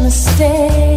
mistake.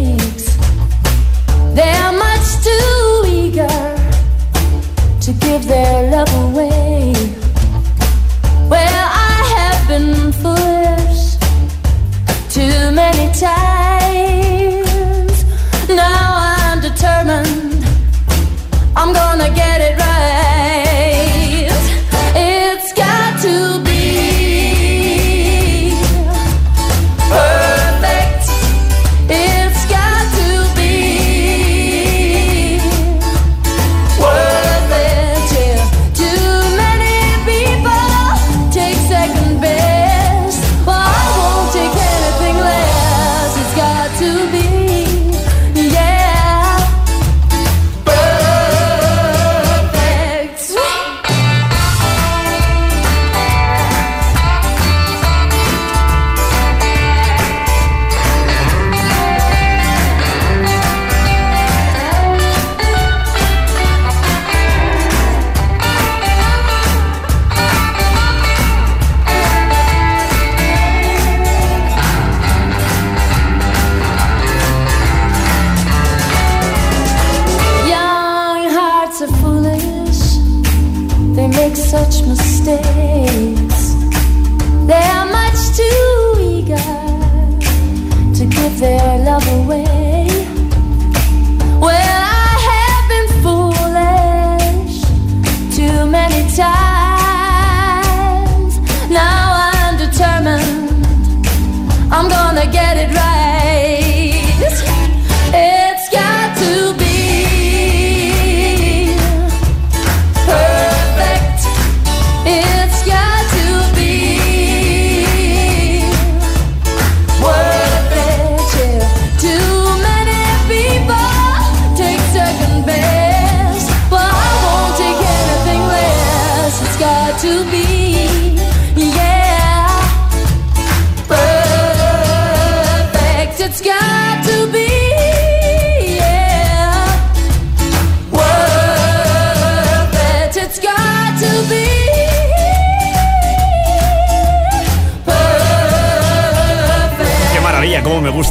Away.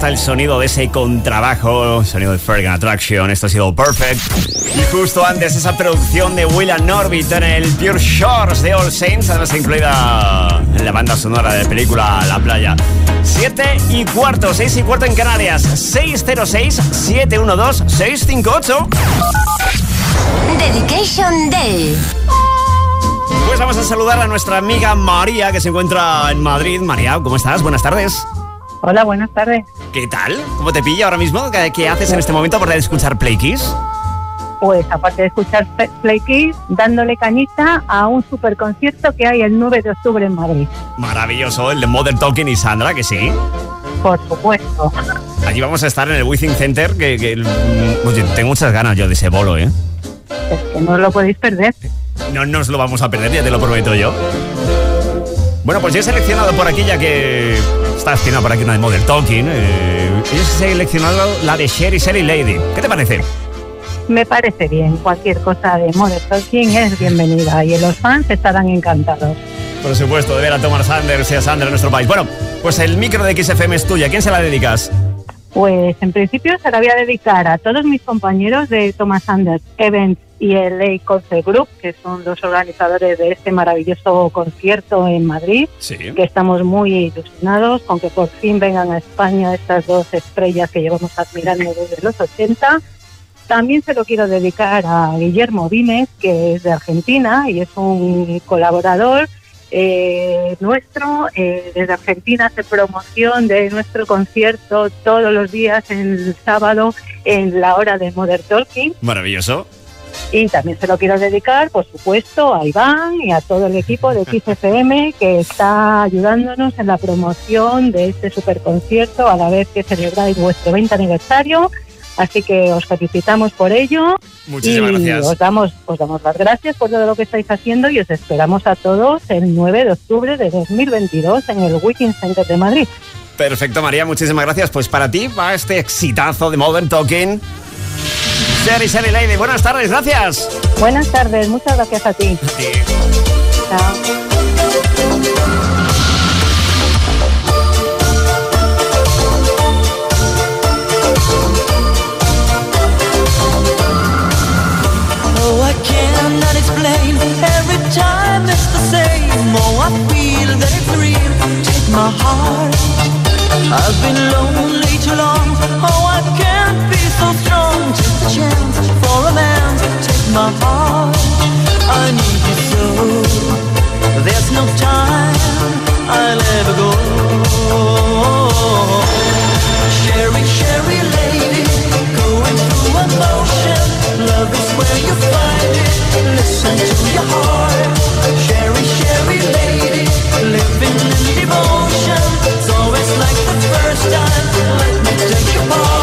El sonido de ese contrabajo, sonido de Fergan Attraction. Esto ha sido Perfect. Y justo antes esa producción de William Norbit en el Pure Shores de All Saints, además incluida en la banda sonora de película La Playa. 7 y cuarto, 6 y cuarto en Canarias. 606-712-658. Dedication Day. Pues vamos a saludar a nuestra amiga María, que se encuentra en Madrid. María, ¿cómo estás? Buenas tardes. Hola, buenas tardes. ¿Qué tal? ¿Cómo te pilla ahora mismo? ¿Qué, qué haces en este momento por escuchar Play Kiss? Pues aparte de escuchar Play Kids, dándole cañita a un super concierto que hay el 9 de octubre en Madrid. Maravilloso, el de Modern Talking y Sandra, que sí. Por supuesto. Allí vamos a estar en el Withing Center, que, que, mm, oye, tengo muchas ganas yo de ese bolo, ¿eh? Es que no lo podéis perder. No nos lo vamos a perder, ya te lo prometo yo. Bueno, pues yo he seleccionado por aquí, ya que está esquina por aquí una de Modern Talking. Eh, he seleccionado la de Sherry Sherry Lady. ¿Qué te parece? Me parece bien. Cualquier cosa de Modern Talking es bienvenida y los fans estarán encantados. Por supuesto, de ver a Thomas Sanders y a Sandra en nuestro país. Bueno, pues el micro de XFM es tuya. ¿A quién se la dedicas? Pues en principio se la voy a dedicar a todos mis compañeros de Thomas Anders Events y el Ley Concert Group, que son los organizadores de este maravilloso concierto en Madrid, Sí. que estamos muy ilusionados con que por fin vengan a España estas dos estrellas que llevamos admirando desde los 80. También se lo quiero dedicar a Guillermo Vimes, que es de Argentina y es un colaborador eh, nuestro. Eh, desde Argentina hace promoción de nuestro concierto todos los días en el sábado en la hora de Modern Talking. Maravilloso. Y también se lo quiero dedicar, por supuesto, a Iván y a todo el equipo de XFM que está ayudándonos en la promoción de este superconcierto a la vez que celebráis vuestro 20 aniversario. Así que os felicitamos por ello Muchísimas y gracias. os damos, os damos las gracias por todo lo que estáis haciendo y os esperamos a todos el 9 de octubre de 2022 en el Weekend Center de Madrid. Perfecto, María, muchísimas gracias. Pues para ti va este exitazo de Modern Talking. Sherry, Sherry Lady, buenas tardes, gracias. Buenas tardes, muchas gracias a ti. Chao. Oh, I cannot explain. Every time it's the same. Oh, I feel that it's real. Take my heart. I've been lonely too long. Oh, I can't be so strong. Chance for. Take my heart. I need you so. There's no time. I'll ever go. Sherry, Sherry lady, going through emotion. Love is where you find it. Listen to your heart. Sherry, Sherry lady, living in devotion. It's always like the first time. Let me take your part.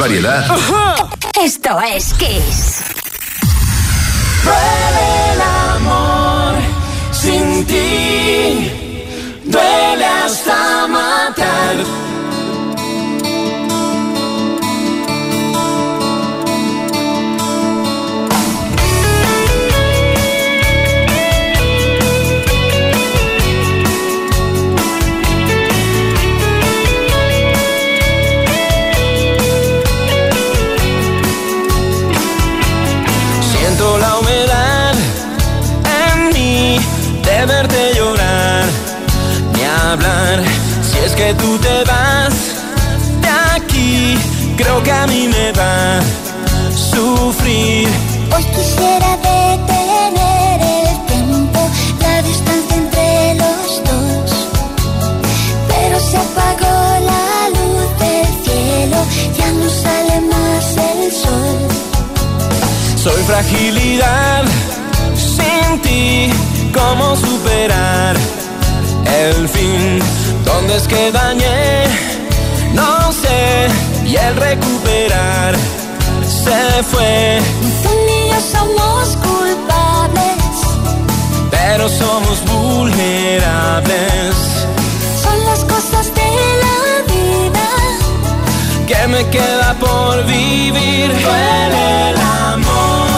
Variedad, Esto es Kiss. el amor sin ti duele hasta matar. tú te vas de aquí, creo que a mí me va a sufrir. Hoy quisiera detener el tiempo, la distancia entre los dos, pero se apagó la luz del cielo, ya no sale más el sol. Soy fragilidad sin ti, ¿cómo superar el fin? que dañé, no sé, y el recuperar se fue. Tú ni yo somos culpables, pero somos vulnerables. Son las cosas de la vida que me queda por vivir. Duele el amor.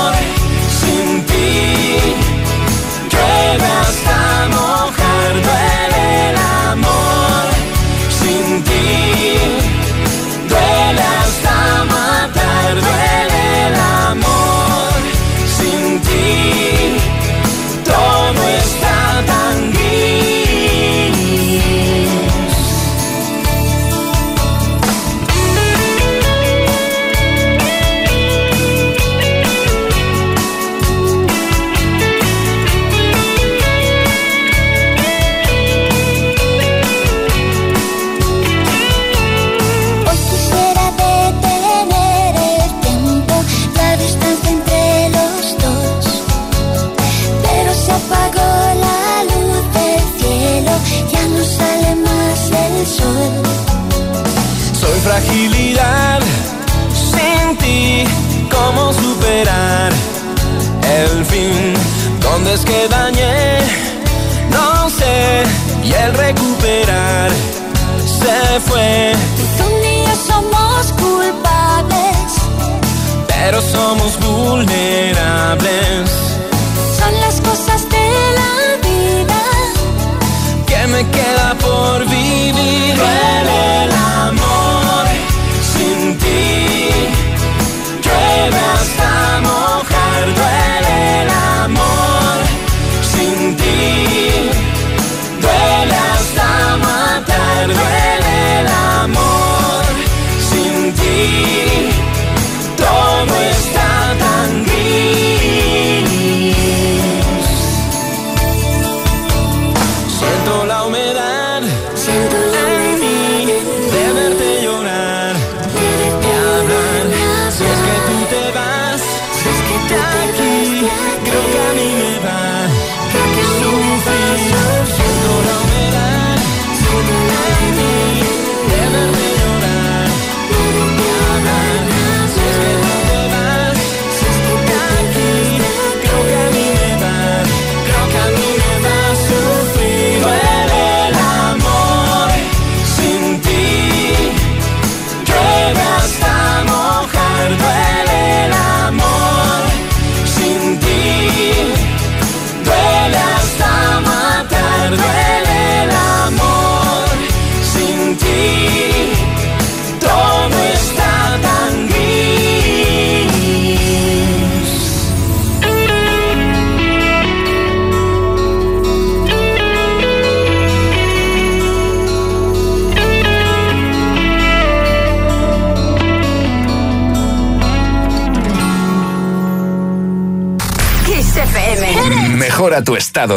fue. Tú ni yo somos culpables, pero somos vulnerables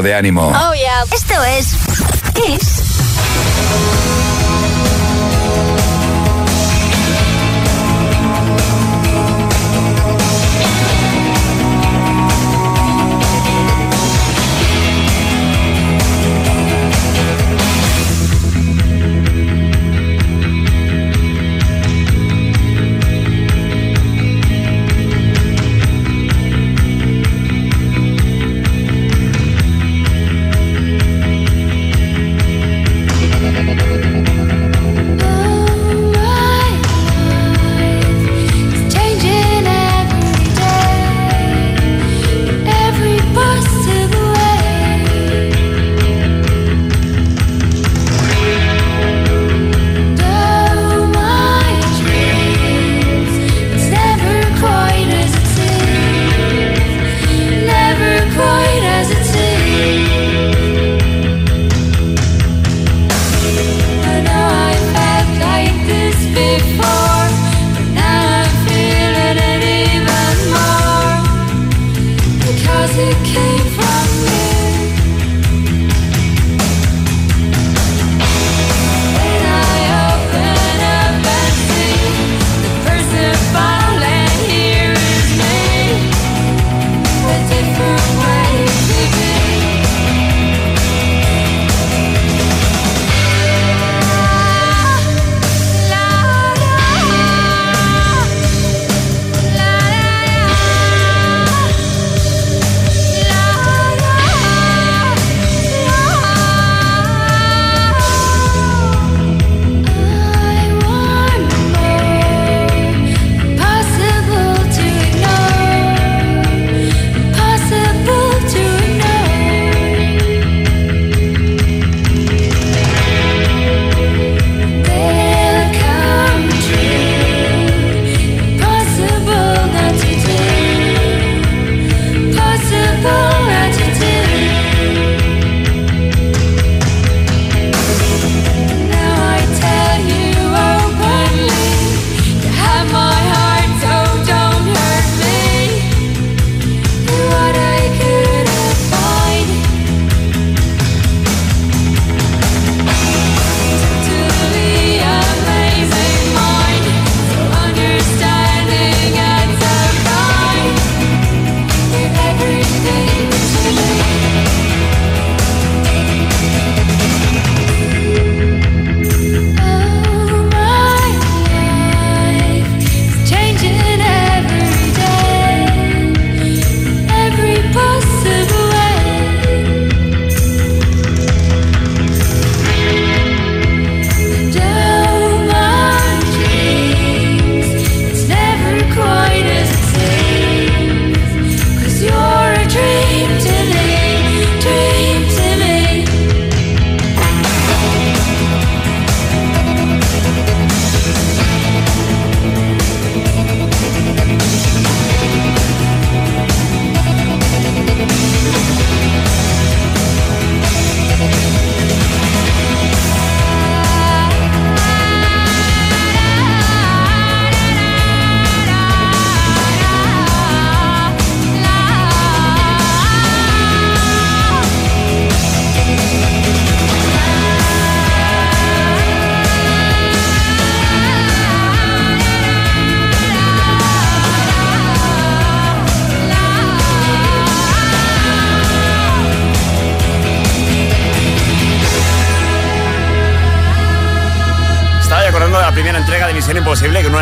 de ánimo. Oh,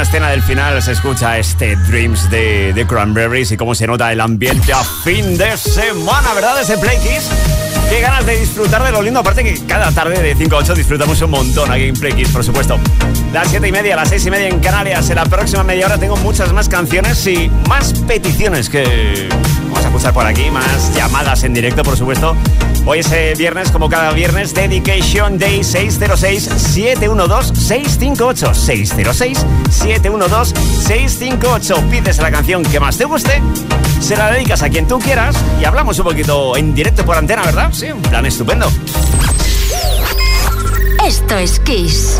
escena del final se escucha este Dreams de, de Cranberries y cómo se nota el ambiente a fin de semana, ¿verdad? Ese Play Kiss. Qué ganas de disfrutar de lo lindo, aparte que cada tarde de 5 a 8 disfrutamos un montón aquí en Play Kiss, por supuesto. Las 7 y media, las 6 y media en Canarias. En la próxima media hora tengo muchas más canciones y más peticiones que vamos a escuchar por aquí, más llamadas en directo, por supuesto. Hoy es eh, viernes, como cada viernes, Dedication Day 606-712-658. 606-712-658. Pides la canción que más te guste, se la dedicas a quien tú quieras y hablamos un poquito en directo por antena, ¿verdad? Sí, un plan estupendo. Esto es Kiss.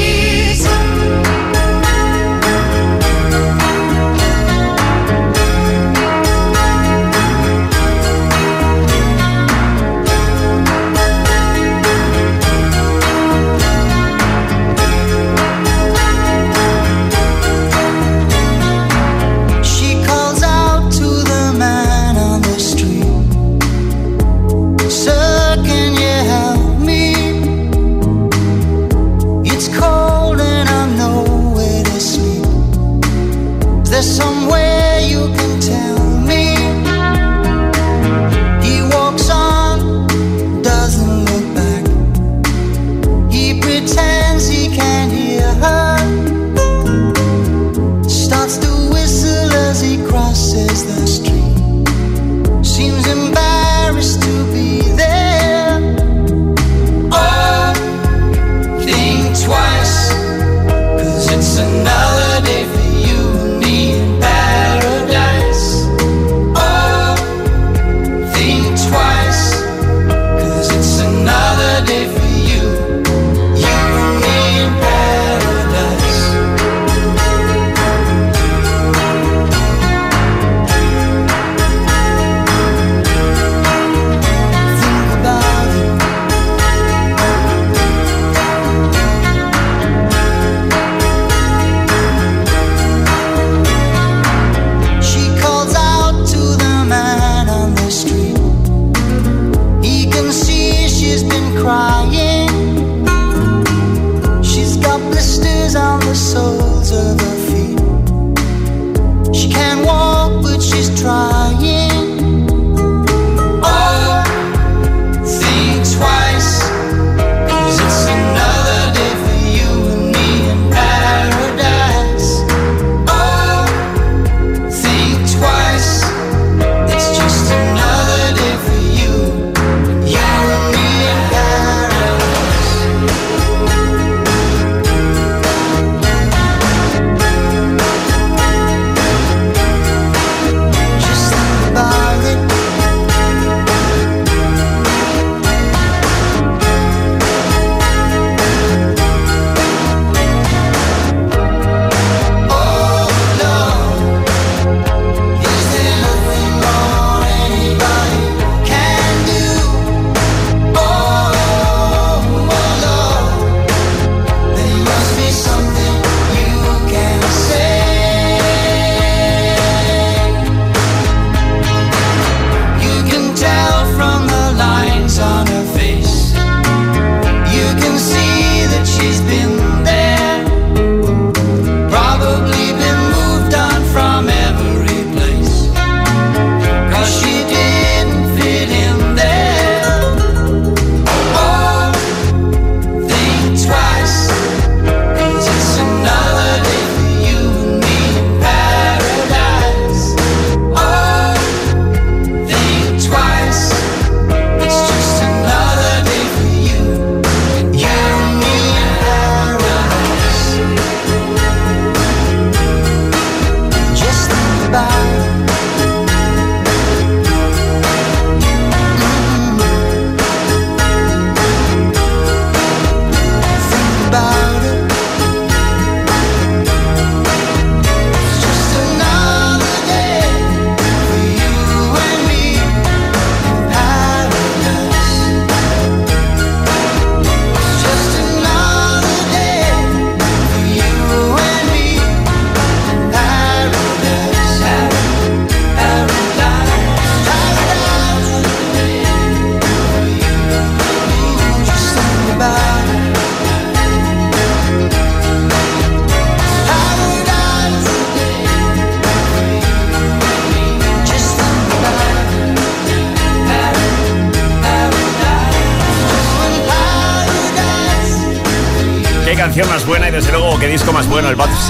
on the soles of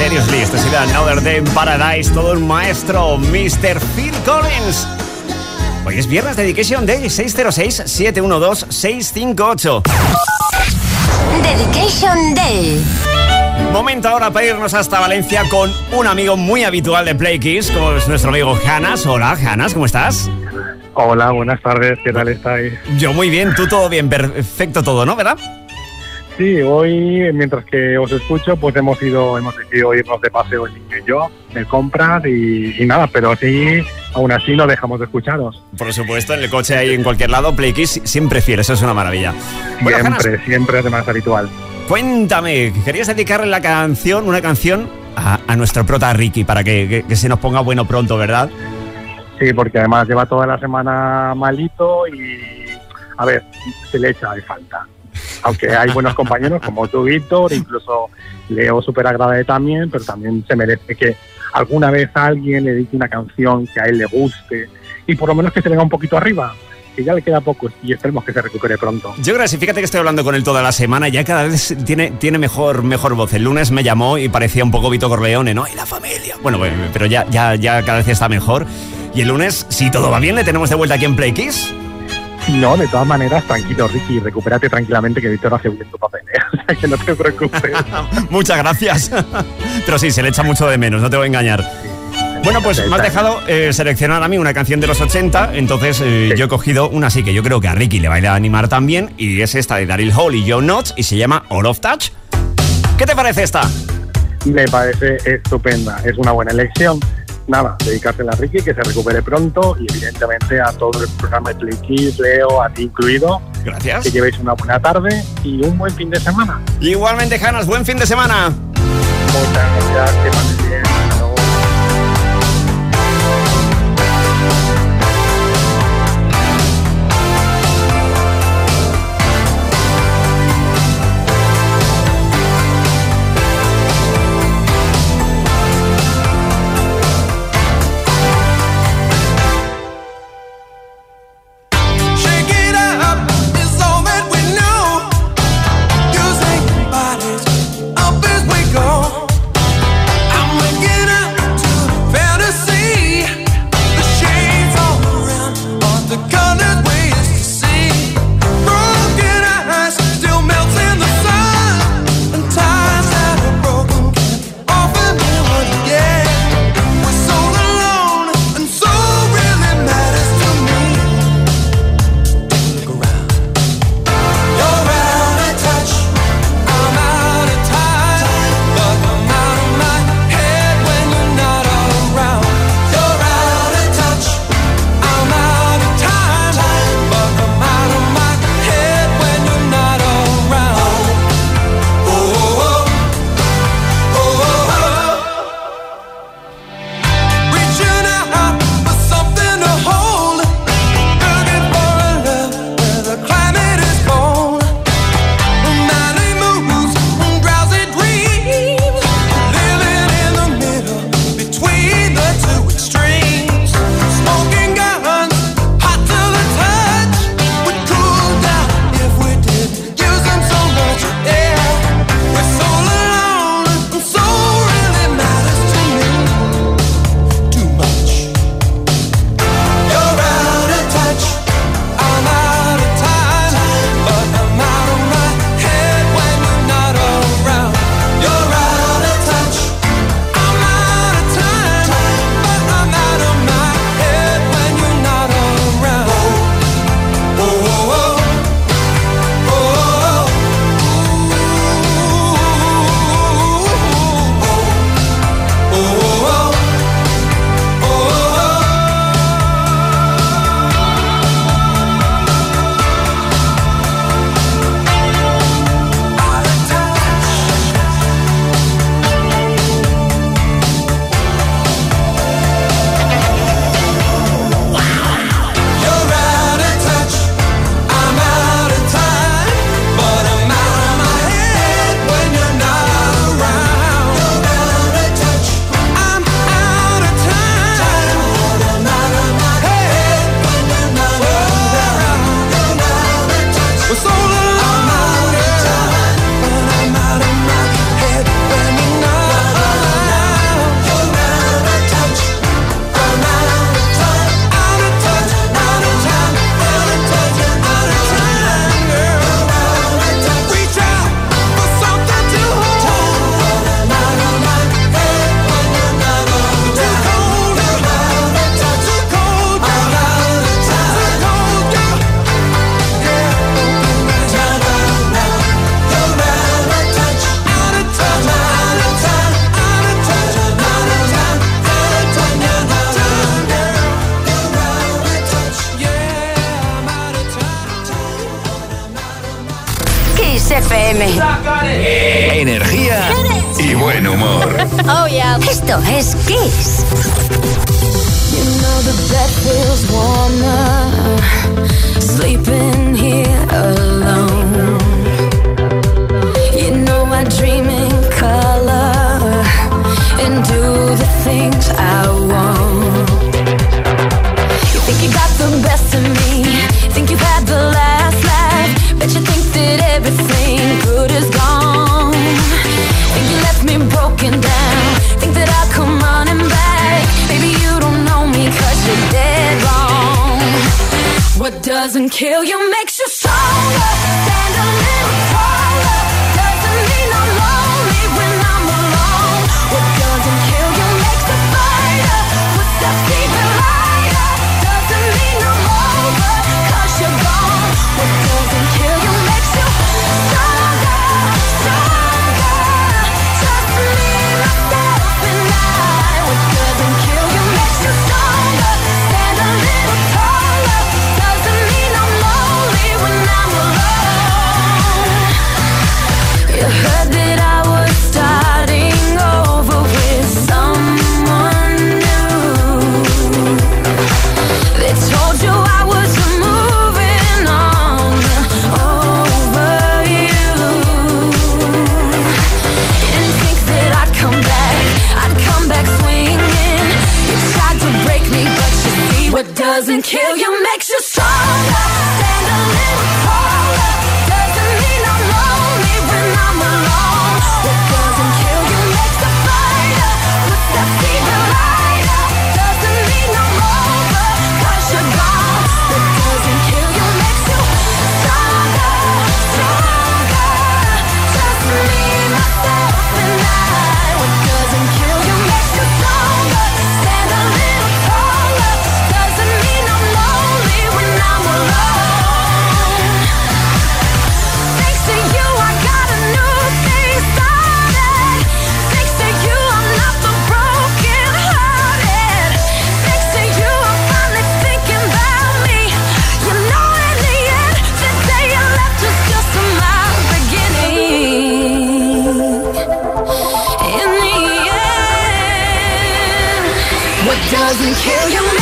el Seriously. Este sería Another Day in Paradise, todo un maestro, Mr. Phil Collins. Hoy es viernes Dedication Day, 606-712-658. Dedication Day. Momento ahora para irnos hasta Valencia con un amigo muy habitual de Play Kiss, como es nuestro amigo Hanas. Hola, Hanas, ¿cómo estás? Hola, buenas tardes, ¿qué tal estáis? Yo muy bien, tú todo bien, perfecto todo, ¿no? ¿Verdad? Sí, hoy, mientras que os escucho, pues hemos ido, hemos decidido irnos de paseo y yo, de compras y, y nada, pero sí, aún así no dejamos de escucharos. Por supuesto, en el coche ahí en cualquier lado, Play Kiss siempre fiel, eso es una maravilla. Bueno, Siempre, siempre es de más habitual. cuéntame, querías dedicarle la canción, una canción a, a nuestro prota Ricky para que, que- que se nos ponga bueno pronto, ¿verdad? Sí, porque además lleva toda la semana malito y, a ver, se le echa de falta. Aunque hay buenos compañeros como tú, Víctor, incluso Leo súper agradable también, pero también se merece que alguna vez alguien le dedique una canción que a él le guste y por lo menos que se venga un poquito arriba, que ya le queda poco y esperemos que se recupere pronto. Yo sí, fíjate que estoy hablando con él toda la semana, ya cada vez tiene, tiene mejor, mejor voz. El lunes me llamó y parecía un poco Vito Corleone, ¿no? Y la familia. Bueno, pero ya, ya, ya cada vez está mejor. Y el lunes, si todo va bien, le tenemos de vuelta aquí en Play Kiss. No, de todas maneras, tranquilo, Ricky, recupérate tranquilamente que Víctor hace bien tu papel, ¿eh? o sea que no te preocupes. Muchas gracias. Pero sí, se le echa mucho de menos, no te voy a engañar. Bueno, pues me has dejado eh, seleccionar a mí una canción de los 80, entonces eh, Sí. yo he cogido una así que yo creo que a Ricky le va a ir a animar también, y es esta de Daryl Hall y Joe Notch, y se llama All of Touch. ¿Qué te parece esta? Me parece estupenda, es una buena elección. Nada, dedicársela a Ricky, que se recupere pronto y evidentemente a todo el programa de Play Kids, Leo, a ti incluido, Gracias. que llevéis una buena tarde y un buen fin de semana. Igualmente, Janas, buen fin de semana. Muchas gracias, que pases bien. FM. Energía y buen humor. Oh, yeah. Esto es Kiss. You know the bed feels warmer sleeping here alone. You know I dream in color and do the things I want. kill you, make doesn't kill you makes you stronger. doesn't kill you.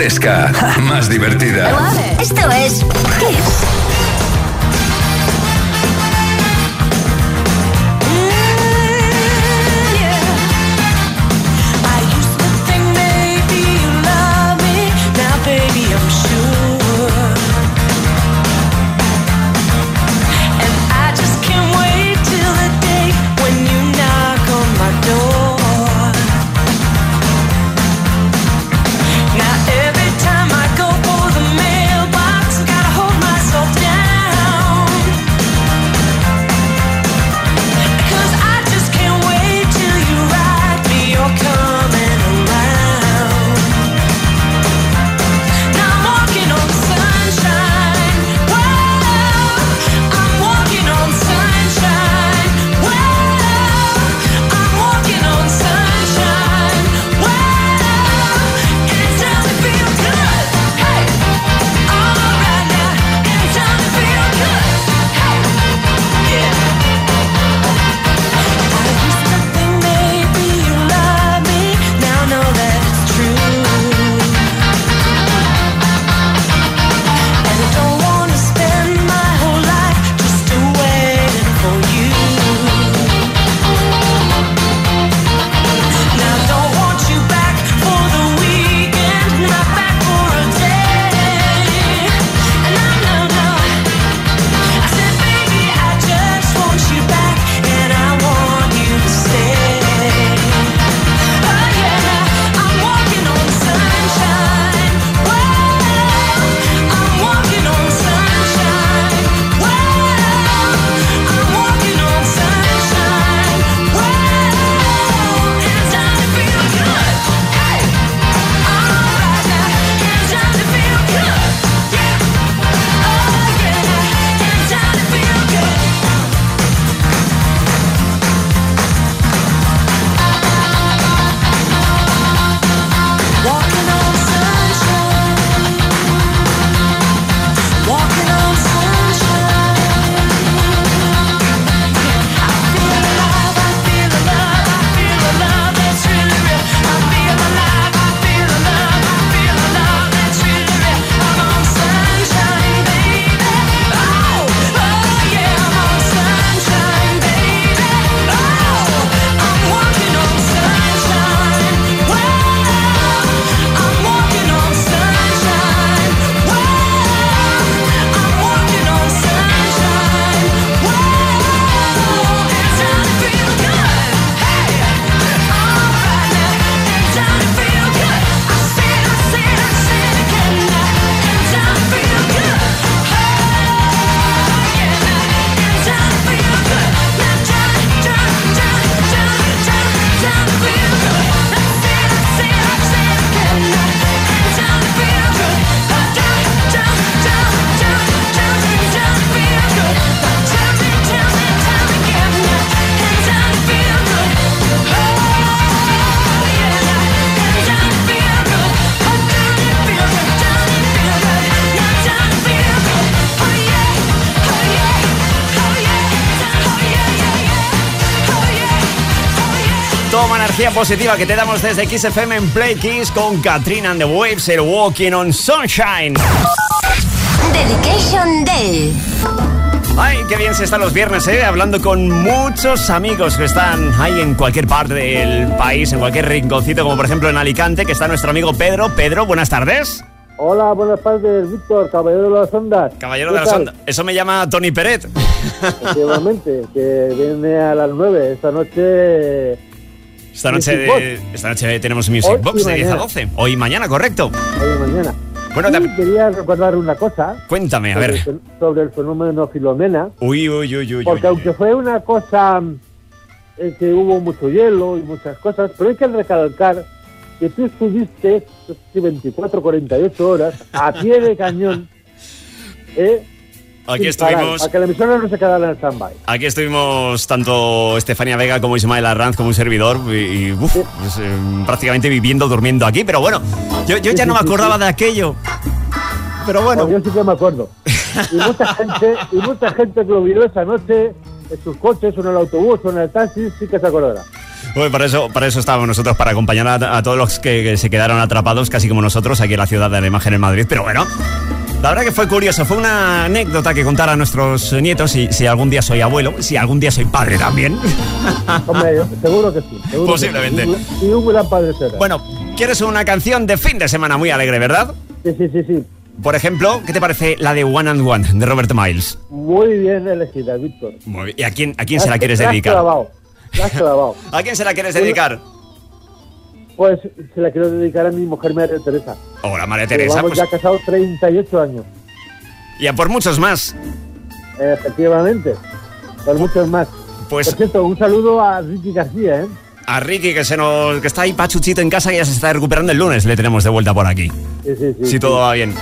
fresca, más divertida. Esto es... energía positiva que te damos desde Kiss FM en Play Kiss con Katrina and the Waves, el Walking on Sunshine. Dedication Day. Ay, qué bien se están los viernes, ¿eh? Hablando con muchos amigos que están ahí en cualquier parte del país, en cualquier rinconcito, como por ejemplo en Alicante, que está nuestro amigo Pedro. Pedro, buenas tardes. Hola, buenas tardes, Víctor, caballero de las ondas. Caballero ¿Qué de la tal? Sonda. Eso me llama Tony Peret. Efectivamente, que viene a las 9 esta noche. Esta noche, de- esta noche tenemos Music Hoy Box de 10 a mañana. 12. Hoy y mañana, correcto. Hoy y mañana. Bueno, te- quería recordar una cosa cuéntame, a sobre, ver. el sobre el fenómeno Filomena, Uy, uy, uy, uy. porque uy. aunque fue una cosa eh, que hubo mucho hielo y muchas cosas, pero hay que recalcar que tú estuviste 24, 48 horas a pie de cañón. ¿eh? Aquí estuvimos. Para que la emisora no se quedara en stand-by. Aquí estuvimos tanto Estefania Vega como Ismael Arranz como un servidor y, y, uf, pues, eh, prácticamente viviendo, durmiendo aquí. Pero bueno, yo, yo ya no me acordaba de aquello. Pero bueno, Pues yo sí que me acuerdo. Y mucha gente, y mucha gente que lo vio esa noche en sus coches, o en el autobús, o en el taxi, sí que se acordará. Bueno, para eso, para eso estábamos nosotros, para acompañar a, a todos los que, que se quedaron atrapados, casi como nosotros, aquí en la ciudad de la imagen en Madrid. Pero bueno, la verdad que fue curioso, fue una anécdota que contar a nuestros nietos, si, si algún día soy abuelo, si algún día soy padre también. Hombre, seguro que sí. seguro que Posiblemente. sí. Y un- gran padre será. Bueno, ¿quieres una canción de fin de semana muy alegre, verdad? Sí, sí, sí, sí. Por ejemplo, ¿qué te parece la de One and One de Robert Miles? Muy bien elegida, Víctor. Muy bien. ¿Y a quién, a quién se la quieres has dedicar? clavado. La has clavado. ¿A quién se la quieres dedicar? Pues se la quiero dedicar a mi mujer María Teresa. Hola, María Teresa. Llevamos Pues, ya casados 38 años. y a por muchos más. Efectivamente. Por muchos más. Pues Por cierto, un saludo a Ricky García, ¿eh? a Ricky, que, se nos, que está ahí pachuchito en casa y ya se está recuperando el lunes, le tenemos de vuelta por aquí. Sí, sí, sí. Si todo va bien.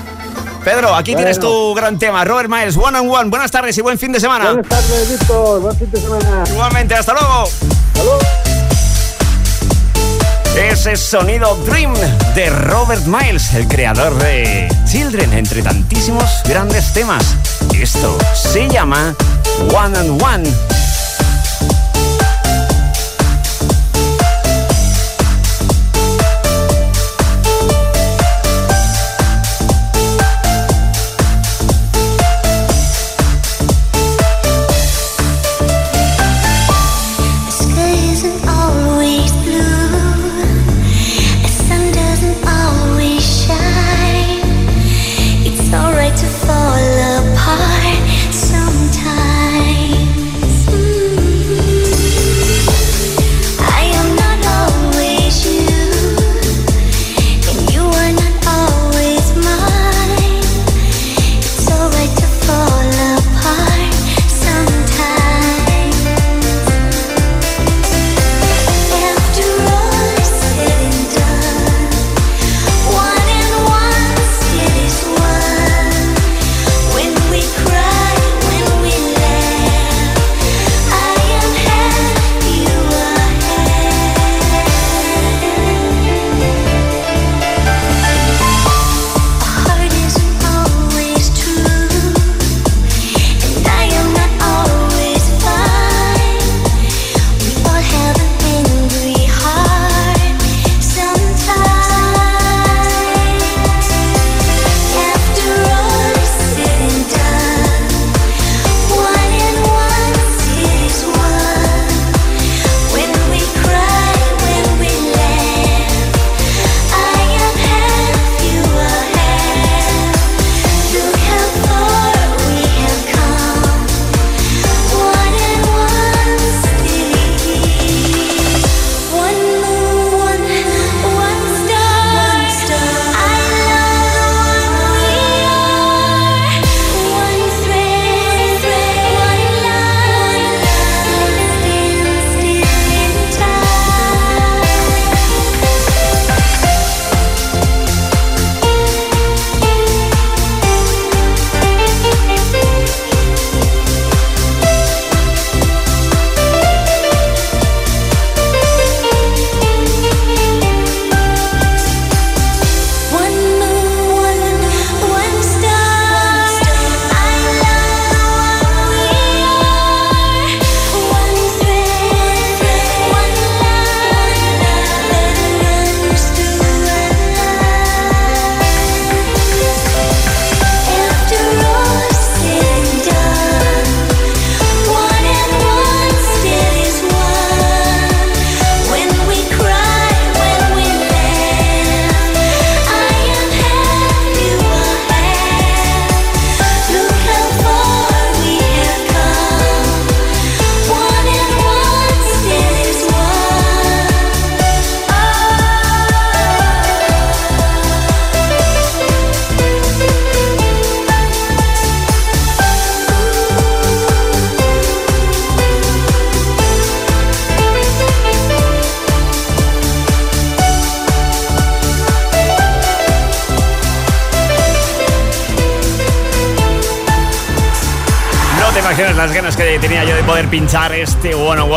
Pedro, aquí Bueno. tienes tu gran tema. Robert Miles, One and One. Buenas tardes y buen fin de semana. Buenas tardes, Víctor. Buen fin de semana. Igualmente, hasta luego. Hasta luego. Ese sonido Dream de Robert Miles, el creador de Children, entre tantísimos grandes temas. Esto se llama One and One.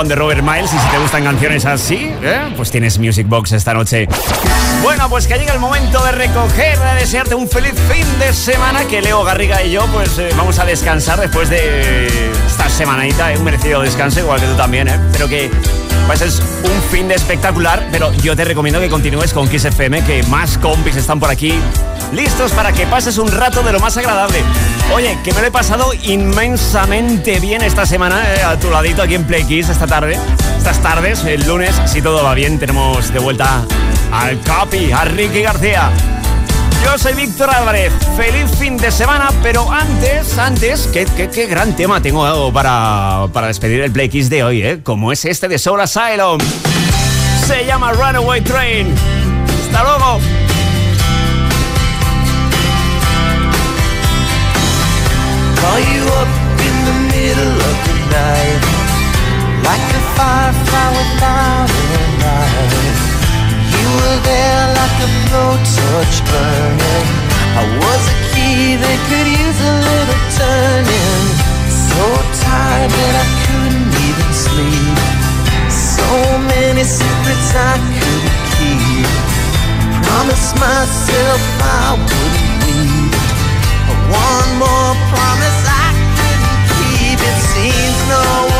De Robert Miles? Y si te gustan canciones así, ¿eh? pues tienes Music Box esta noche. Bueno, pues que llega el momento de recoger, de desearte un feliz fin de semana. Que Leo Garriga y yo, pues eh, vamos a descansar después de esta semanita. Un merecido descanso, igual que tú también, ¿eh? Pero que pases un fin de espectacular. Pero yo te recomiendo que continúes con Kiss FM, que más compis están por aquí listos para que pases un rato de lo más agradable. Oye, que me lo he pasado inmensamente bien esta semana eh, a tu ladito aquí en Play Kiss esta tarde. Estas tardes, el lunes, si todo va bien, tenemos de vuelta al Capi, a Ricky García. Yo soy Víctor Álvarez. Feliz fin de semana, pero antes, antes, qué, qué- qué gran tema tengo para, para despedir el Play Kiss de hoy, ¿eh? Como es este de Soul Asylum. Se llama Runaway Train. Hasta luego. Call you You were there like a blowtorch burning. I was a key that could use a little turning. So tired that I couldn't even sleep. So many secrets I couldn't keep. Promised myself I wouldn't leave one more promise I couldn't keep. It seems no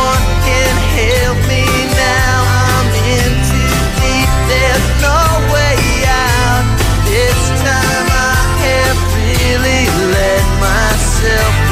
myself